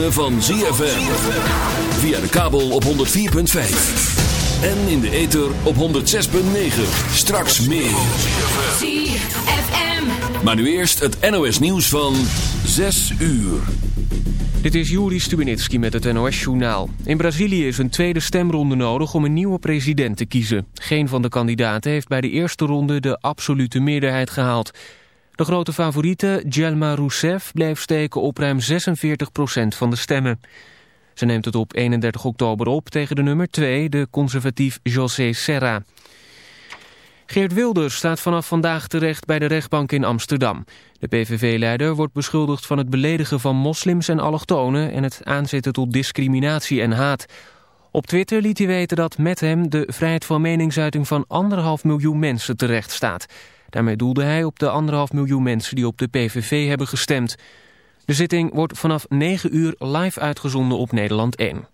ritme van ZFM. Via de kabel op 104.5. En in de ether op 106.9. Straks meer. ZFM. Maar nu eerst het NOS nieuws van 6 uur. Dit is Juri Stubenitski met het NOS-journaal. In Brazilië is een tweede stemronde nodig om een nieuwe president te kiezen. Geen van de kandidaten heeft bij de eerste ronde de absolute meerderheid gehaald. De grote favoriete, Dilma Rousseff, bleef steken op ruim 46% van de stemmen. Ze neemt het op 31 oktober op tegen de nummer 2, de conservatief José Serra. Geert Wilders staat vanaf vandaag terecht bij de rechtbank in Amsterdam. De PVV-leider wordt beschuldigd van het beledigen van moslims en allochtonen... en het aanzetten tot discriminatie en haat. Op Twitter liet hij weten dat met hem de vrijheid van meningsuiting van anderhalf miljoen mensen terecht staat. Daarmee doelde hij op de anderhalf miljoen mensen die op de PVV hebben gestemd. De zitting wordt vanaf 9 uur live uitgezonden op Nederland 1.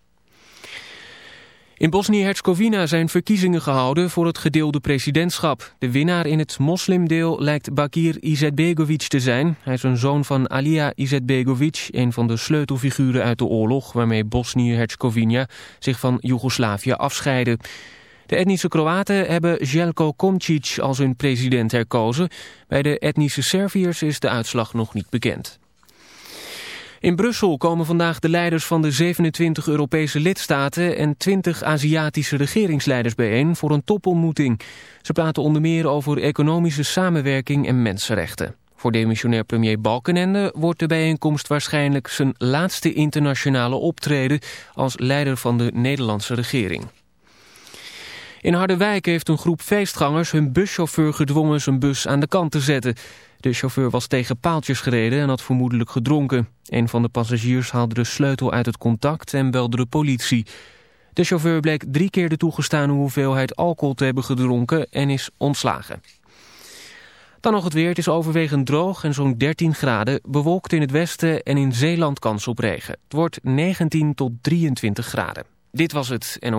In Bosnië-Herzegovina zijn verkiezingen gehouden voor het gedeelde presidentschap. De winnaar in het moslimdeel lijkt Bakir Izetbegovic te zijn. Hij is een zoon van Alija Izetbegovic, een van de sleutelfiguren uit de oorlog... waarmee Bosnië-Herzegovina zich van Joegoslavië afscheidde. De etnische Kroaten hebben Jelko Komcic als hun president herkozen. Bij de etnische Serviërs is de uitslag nog niet bekend. In Brussel komen vandaag de leiders van de 27 Europese lidstaten en 20 Aziatische regeringsleiders bijeen voor een topontmoeting. Ze praten onder meer over economische samenwerking en mensenrechten. Voor demissionair premier Balkenende wordt de bijeenkomst waarschijnlijk zijn laatste internationale optreden als leider van de Nederlandse regering. In Harderwijk heeft een groep feestgangers hun buschauffeur gedwongen zijn bus aan de kant te zetten. De chauffeur was tegen paaltjes gereden en had vermoedelijk gedronken. Een van de passagiers haalde de sleutel uit het contact en belde de politie. De chauffeur bleek drie keer de toegestane hoeveelheid alcohol te hebben gedronken en is ontslagen. Dan nog het weer. Het is overwegend droog en zo'n 13 graden. Bewolkt in het westen en in Zeeland kans op regen. Het wordt 19 tot 23 graden. Dit was het. En...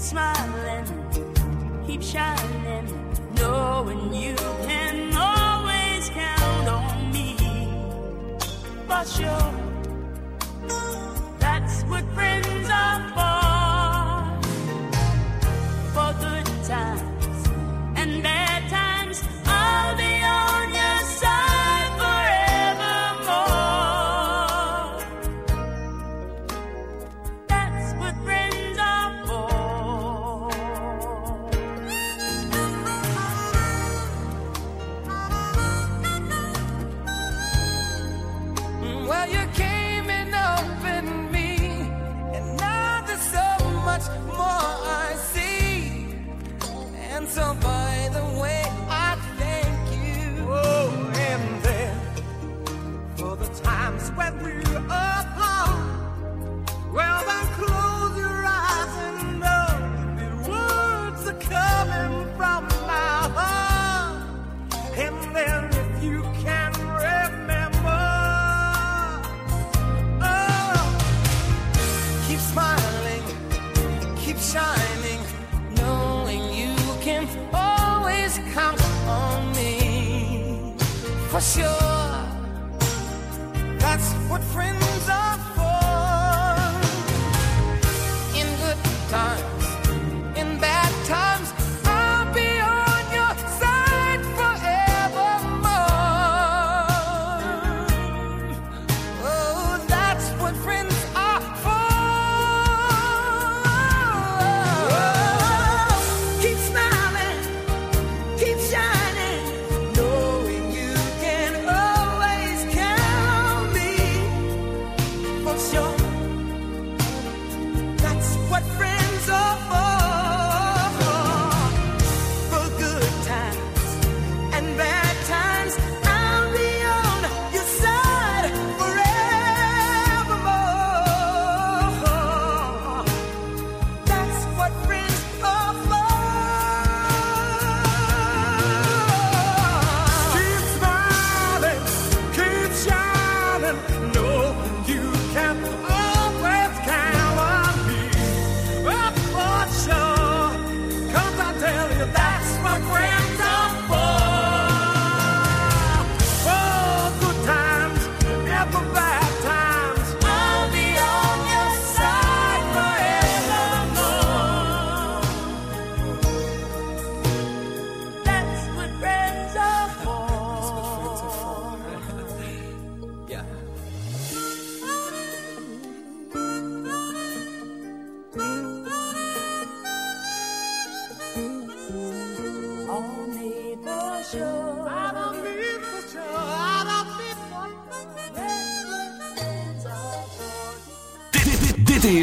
Smiling, keep shining, knowing you can always count on me. For sure, that's what friends are for. Sure, that's what friends are for. In good times, in bad times, I'll be on your side forevermore. Oh, that's what friends are for. Keep smiling, keep shining,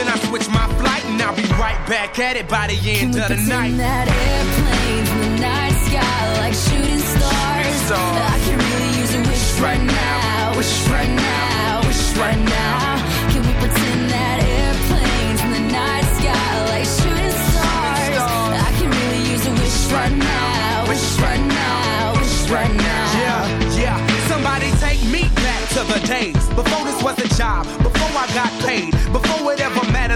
then I switch my flight and I'll be right back at it by the end of the night. that airplane in the night sky like shooting stars. stars. I can really use a wish right now, wish right now, wish right now. Can we pretend that airplanes in the night sky like shooting stars? I can really use a wish right now, wish right now, wish right now. Yeah, yeah. Somebody take me back to the days before this was a job, before I got paid, before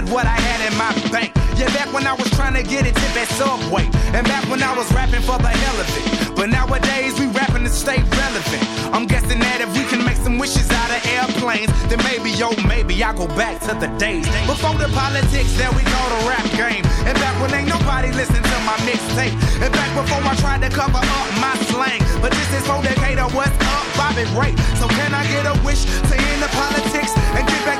mattered what I had in my bank. Yeah, back when I was trying to get a tip at Subway, and back when I was rapping for the hell of it. But nowadays we rapping to stay relevant. I'm guessing that if we can make some wishes out of airplanes, then maybe, yo, maybe I go back to the days before the politics that we call the rap game, and back when ain't nobody listen to my mixtape, and back before I tried to cover up my slang. But this is for Decatur, what's up, Bobby Ray? So can I get a wish to end the politics and get back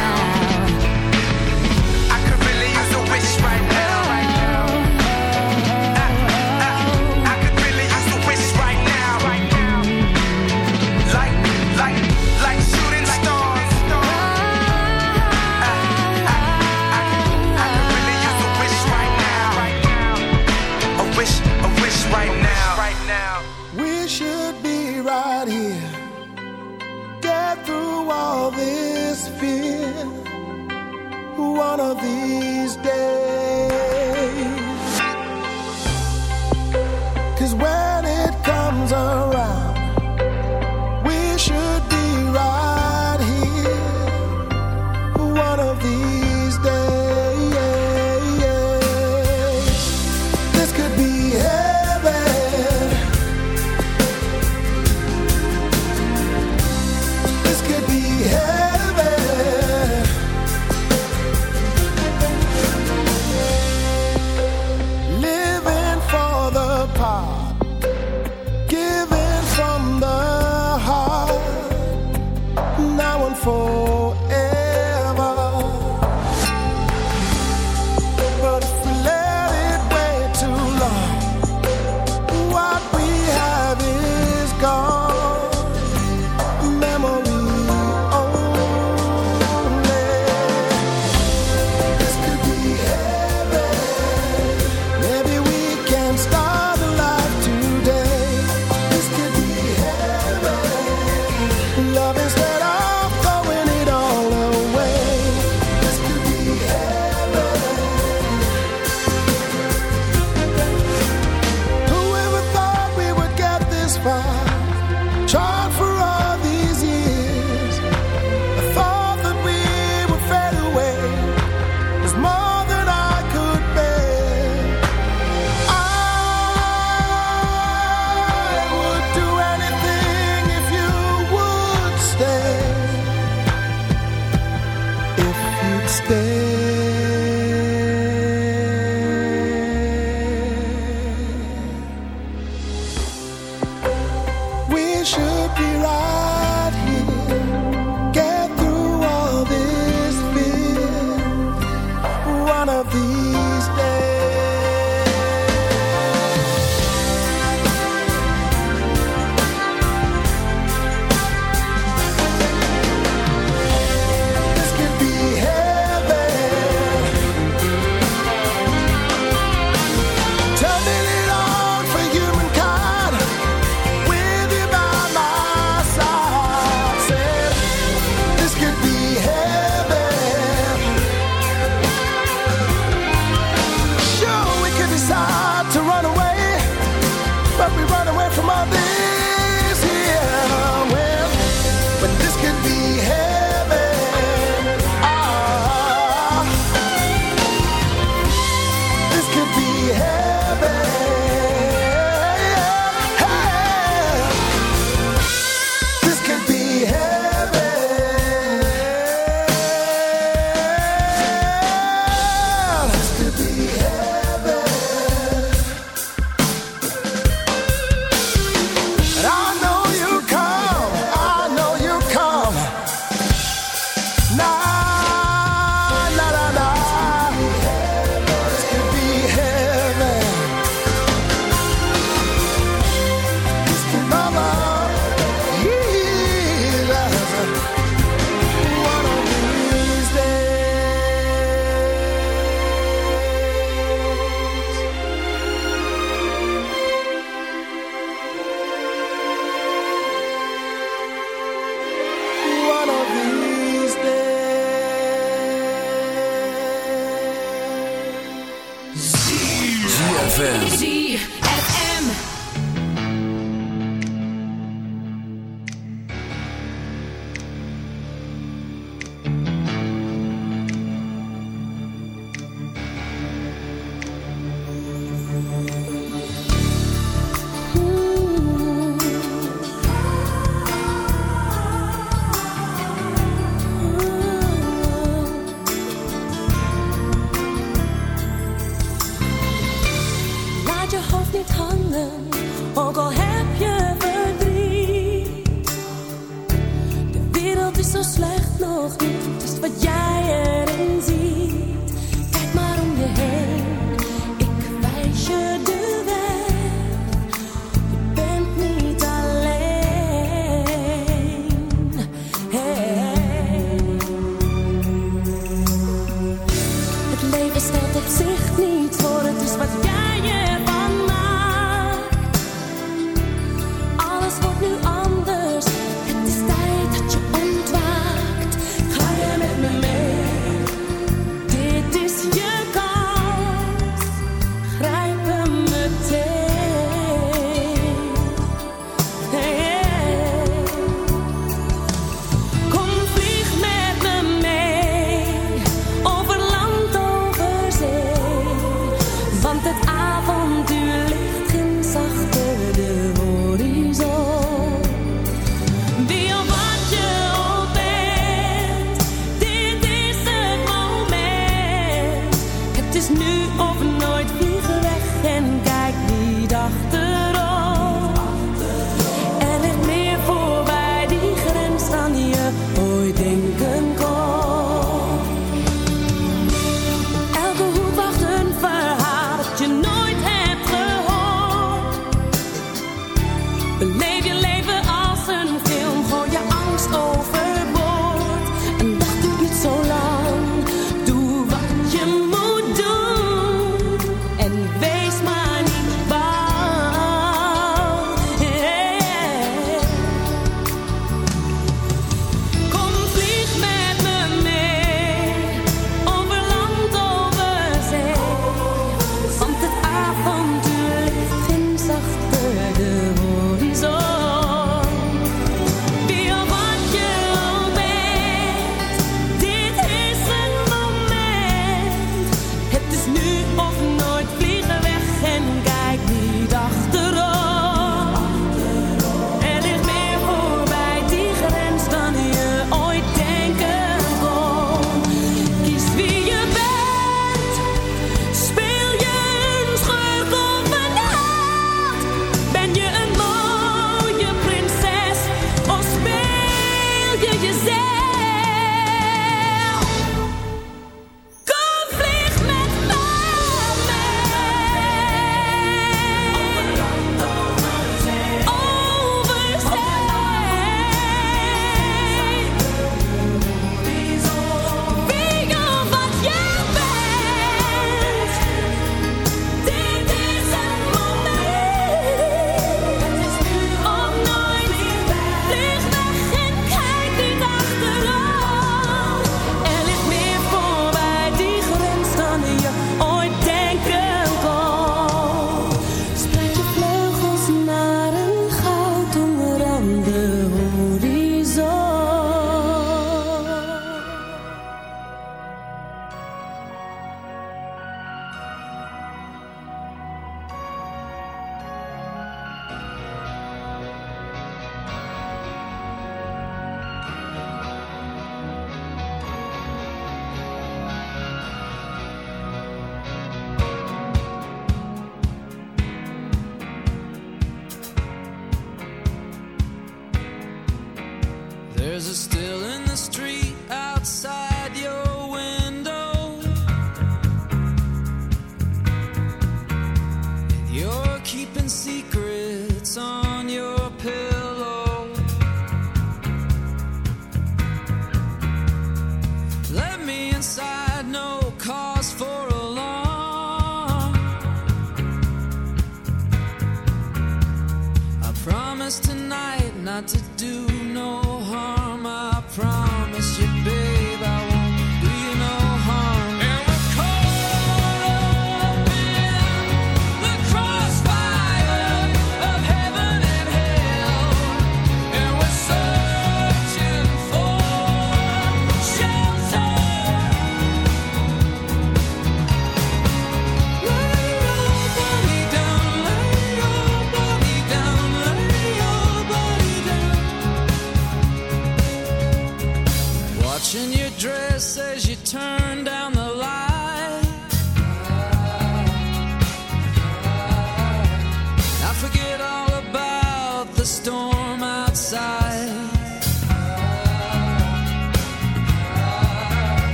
leven stelt op zich niet voor. Het is wat jij hebt.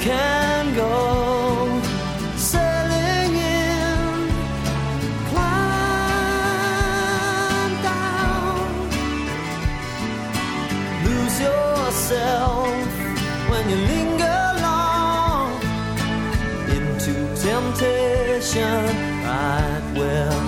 Can go sailing in, climb down, lose yourself when you linger long into temptation. Right where